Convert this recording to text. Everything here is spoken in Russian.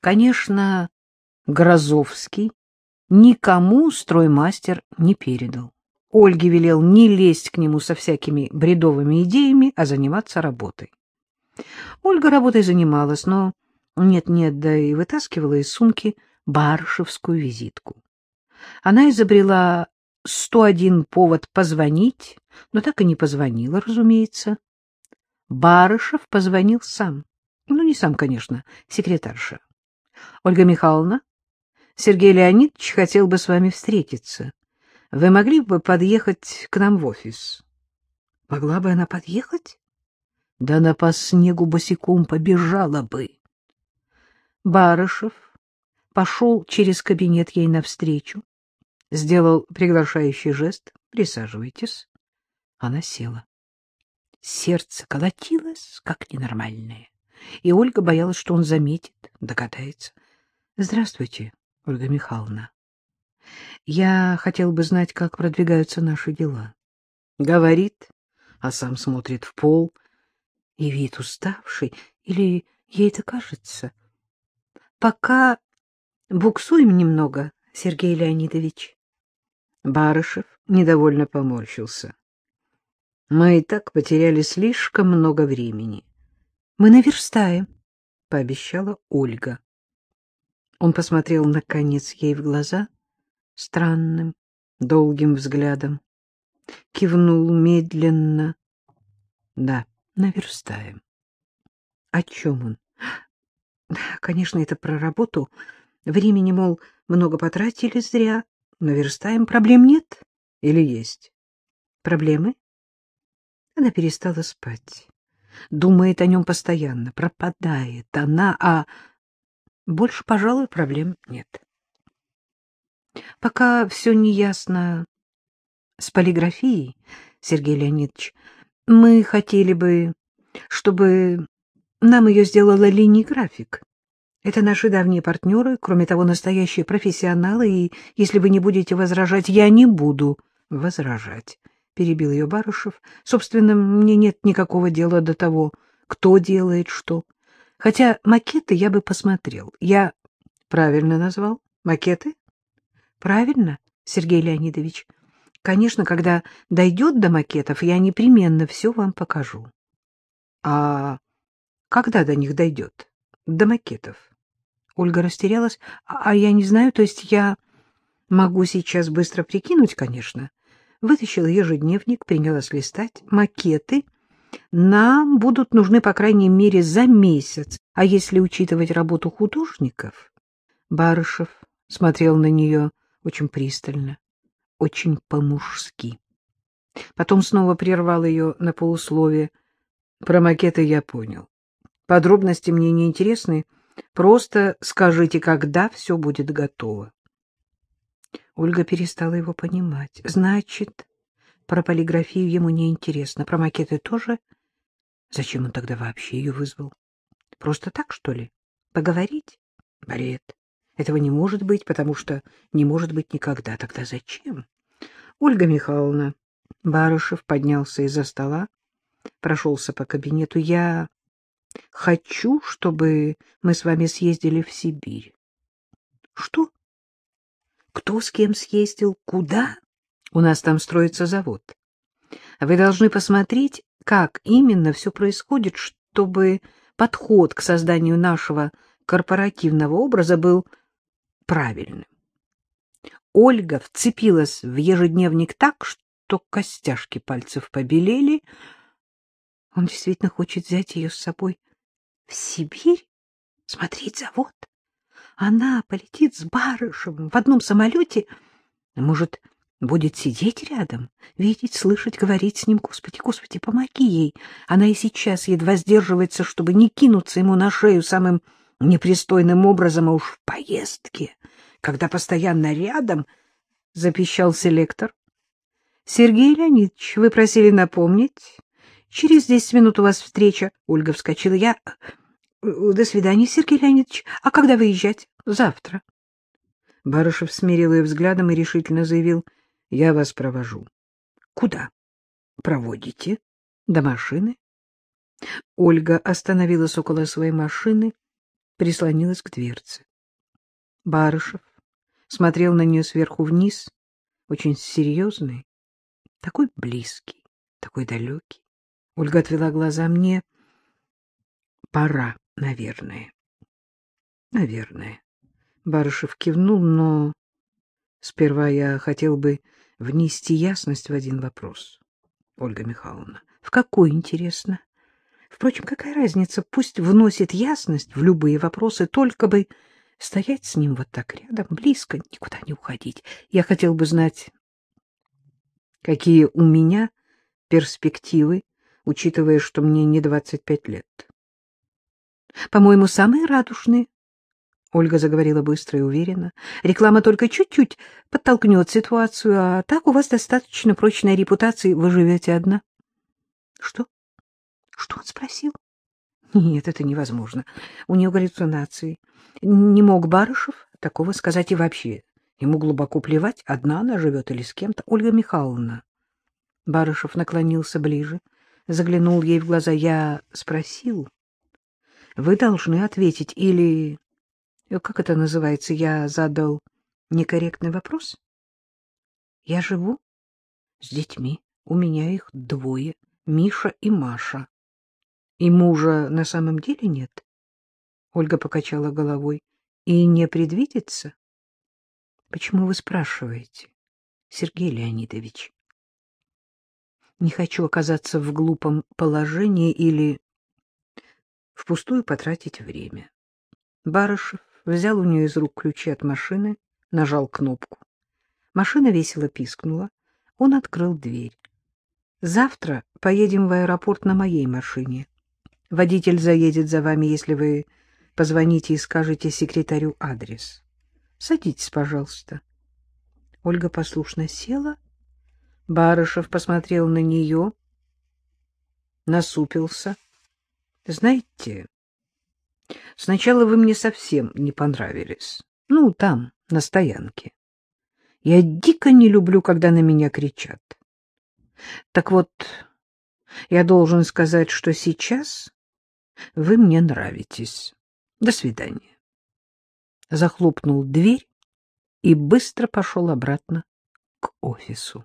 Конечно, Грозовский никому строймастер не передал. Ольге велел не лезть к нему со всякими бредовыми идеями, а заниматься работой. Ольга работой занималась, но нет-нет, да и вытаскивала из сумки барышевскую визитку. Она изобрела 101 повод позвонить, но так и не позвонила, разумеется. Барышев позвонил сам. Ну, не сам, конечно, секретарша. — Ольга Михайловна, Сергей Леонидович хотел бы с вами встретиться. Вы могли бы подъехать к нам в офис? — Могла бы она подъехать? Да она по снегу босиком побежала бы. Барышев пошел через кабинет ей навстречу, сделал приглашающий жест. «Присаживайтесь». Она села. Сердце колотилось, как ненормальное, и Ольга боялась, что он заметит, догадается. «Здравствуйте, Ольга Михайловна. Я хотел бы знать, как продвигаются наши дела». Говорит, а сам смотрит в пол, и вид уставший, или ей это кажется. Пока буксуем немного, Сергей Леонидович. Барышев недовольно поморщился. Мы и так потеряли слишком много времени. Мы наверстаем, — пообещала Ольга. Он посмотрел, наконец, ей в глаза странным, долгим взглядом. Кивнул медленно. Да, наверстаем. О чем он? Конечно, это про работу. Времени, мол, много потратили зря. Наверстаем. Проблем нет? Или есть? Проблемы? Она перестала спать. Думает о нем постоянно. Пропадает она, а больше, пожалуй, проблем нет. Пока все неясно с полиграфией, Сергей Леонидович, мы хотели бы, чтобы нам ее сделала линий график. Это наши давние партнеры, кроме того, настоящие профессионалы, и если вы не будете возражать, я не буду возражать, — перебил ее Барышев. Собственно, мне нет никакого дела до того, кто делает что. Хотя макеты я бы посмотрел. Я правильно назвал? Макеты? Правильно, Сергей Леонидович. Конечно, когда дойдет до макетов, я непременно все вам покажу. А когда до них дойдет? До макетов. Ольга растерялась. А, а я не знаю, то есть я могу сейчас быстро прикинуть, конечно. Вытащила ежедневник, принялась листать. Макеты нам будут нужны, по крайней мере, за месяц. А если учитывать работу художников... Барышев смотрел на нее очень пристально, очень по-мужски. Потом снова прервал ее на полусловие. Про макеты я понял. Подробности мне не интересны. Просто скажите, когда все будет готово. Ольга перестала его понимать. Значит, про полиграфию ему не интересно, про макеты тоже. Зачем он тогда вообще ее вызвал? Просто так, что ли? Поговорить? Бред. Этого не может быть, потому что не может быть никогда. Тогда зачем? Ольга Михайловна. Барышев поднялся из-за стола, прошелся по кабинету. Я Хочу, чтобы мы с вами съездили в Сибирь. Что? Кто с кем съездил? Куда? У нас там строится завод. Вы должны посмотреть, как именно все происходит, чтобы подход к созданию нашего корпоративного образа был правильным. Ольга вцепилась в ежедневник так, что костяшки пальцев побелели, он действительно хочет взять ее с собой в Сибирь, смотреть завод. Она полетит с Барышевым в одном самолете, может, будет сидеть рядом, видеть, слышать, говорить с ним. Господи, Господи, помоги ей. Она и сейчас едва сдерживается, чтобы не кинуться ему на шею самым непристойным образом, а уж в поездке, когда постоянно рядом, — запищал селектор. — Сергей Леонидович, вы просили напомнить, Через десять минут у вас встреча. Ольга вскочила. Я... Э, до свидания, Сергей Леонидович. А когда выезжать? Завтра. Барышев смирил ее взглядом и решительно заявил. Я вас провожу. Куда? Проводите? До машины? Ольга остановилась около своей машины. прислонилась к дверце. Барышев смотрел на нее сверху вниз, очень серьезный, такой близкий, такой далекий. Ольга отвела глаза мне. Пора, наверное. Наверное. Барышев кивнул, но сперва я хотел бы внести ясность в один вопрос. Ольга Михайловна, в какой, интересно? Впрочем, какая разница? Пусть вносит ясность в любые вопросы, только бы стоять с ним вот так рядом, близко, никуда не уходить. Я хотел бы знать, какие у меня перспективы, учитывая, что мне не 25 лет. По-моему, самые радужные. Ольга заговорила быстро и уверенно. Реклама только чуть-чуть подтолкнет ситуацию, а так у вас достаточно прочной репутации, вы живете одна. Что? Что он спросил? Нет, это невозможно. У нее галлюцинации. Не мог Барышев такого сказать и вообще. Ему глубоко плевать, одна она живет или с кем-то. Ольга Михайловна. Барышев наклонился ближе, заглянул ей в глаза. Я спросил. Вы должны ответить или... Как это называется? Я задал некорректный вопрос? Я живу с детьми. У меня их двое. Миша и Маша. И мужа на самом деле нет? Ольга покачала головой. И не предвидится? Почему вы спрашиваете, Сергей Леонидович? Не хочу оказаться в глупом положении или впустую потратить время. Барышев взял у нее из рук ключи от машины, нажал кнопку. Машина весело пискнула. Он открыл дверь. Завтра поедем в аэропорт на моей машине. Водитель заедет за вами, если вы позвоните и скажете секретарю адрес. Садитесь, пожалуйста. Ольга послушно села. Барышев посмотрел на нее, насупился. Знаете, сначала вы мне совсем не понравились. Ну, там, на стоянке. Я дико не люблю, когда на меня кричат. Так вот, я должен сказать, что сейчас вы мне нравитесь. До свидания. Захлопнул дверь и быстро пошел обратно к офису.